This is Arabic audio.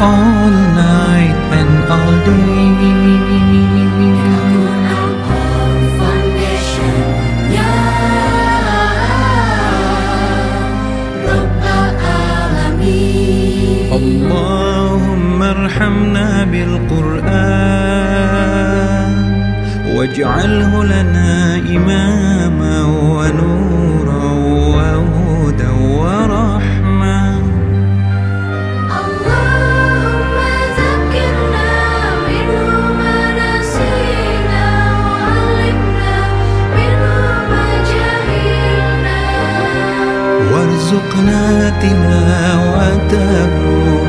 all night and all day. اللهم ارحمنا بالقرآن واجعله لنا إماما ونورا آياتنا وتبوا